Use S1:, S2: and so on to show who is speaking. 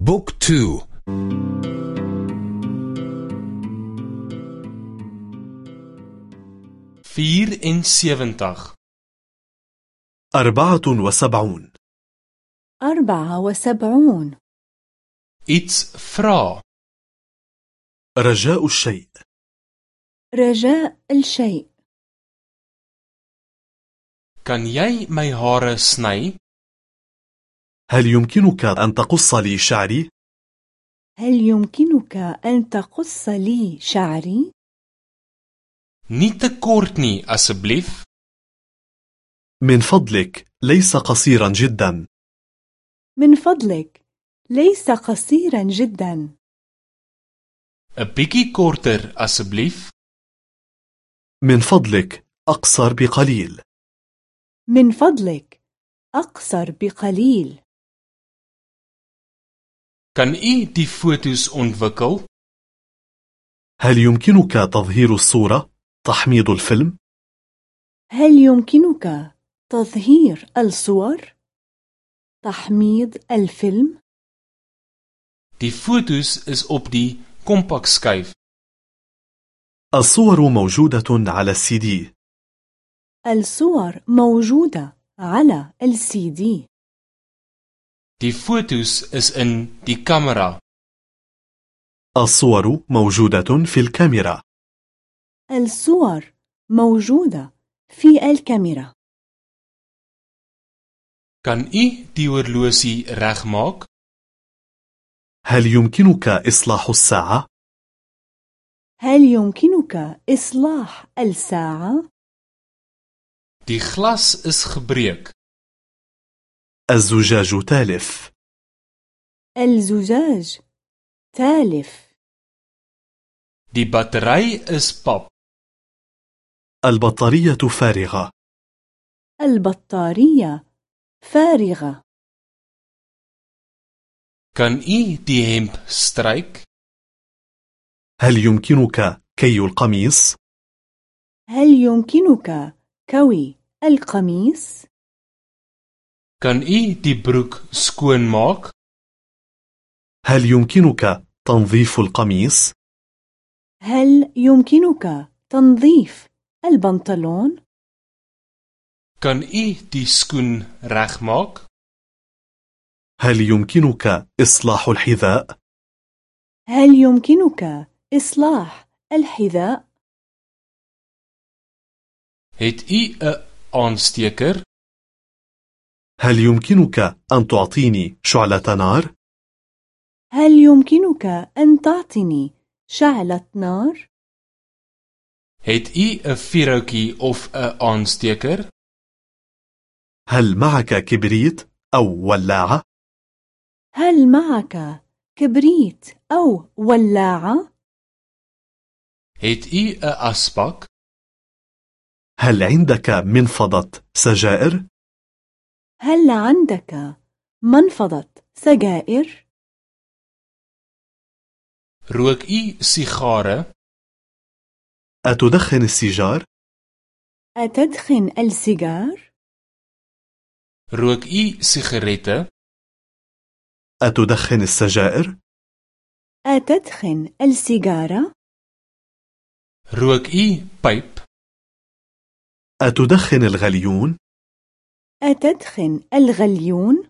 S1: Book two.
S2: vier en sewentig
S3: أربعة وسبعون.
S4: أربعة وسبعون.
S2: iets vra
S3: رجاء الشيء.
S4: رجاء الشيء.
S2: kan jy my hare sny؟
S3: هل يمكنك أن تقص لي شعري؟
S4: هل يمكنك أن تقص لي شعري؟
S2: Kort nie, asseblief.
S3: من فضلك ليس قصيرا جدا
S4: من فضلك ليس قصيرا جدا
S2: bietjie korter, asseblief.
S3: من فضلك أقصر بقليل
S4: من فضلك أقصر بقليل
S2: Kan u die foto's ontwikkel?
S3: هل يمكنك تظهير الصورة؟ تحميض الفيلم؟
S4: هل يمكنك تظهير الصور؟ تحميض الفيلم؟
S2: Die foto's is op die kompakskyf.
S3: الصور موجودة على السي دي
S4: الصور موجودة على السي دي
S2: Die foto's is in die kamera.
S3: الصور موجودة في الكاميرا
S4: الصور موجودة في الكاميرا
S2: Kan u die horlosie regmaak?
S3: هل يمكنك إصلاح الساعة؟
S4: هل يمكنك إصلاح الساعة؟
S2: Die glas is gebreek.
S3: الزجاج تالف
S4: الزجاج تالف
S2: Die battery is pap.
S3: البطارية فارغة
S4: البطارية فارغة
S2: Kan u die hemp stryk?
S3: هل يمكنك كي القميص؟
S4: هل يمكنك كوي القميص؟
S2: Kan u die broek skoonmaak?
S3: هل يمكنك تنظيف القميص؟
S4: هل يمكنك تنظيف البنطلون؟
S2: Kan u die skoen regmaak?
S3: هل يمكنك إصلاح الحذاء؟
S4: هل يمكنك إصلاح الحذاء؟
S2: Het u 'n aansteker?
S3: هل يمكنك أن تعطيني شعلة نار؟
S4: هل يمكنك أن تعطيني شعلة نار؟
S2: Het u 'n vuurhoutjie of 'n aansteker?
S3: هل معك كبريت أو ولاعة؟
S4: هل معك كبريت أو ولاعة؟
S2: Het u 'n asbak?
S3: هل عندك منفضة سجائر؟
S4: هل عندك منفضة سجائر؟
S2: Rook u sigare?
S3: أتدخن السيجار؟
S4: أتدخن السيجار؟
S2: Rook u sigarette?
S3: أتدخن السجائر؟
S4: أتدخن السيجارة؟
S2: Rook u pyp?
S3: أتدخن الغليون؟
S4: أتدخن الغليون؟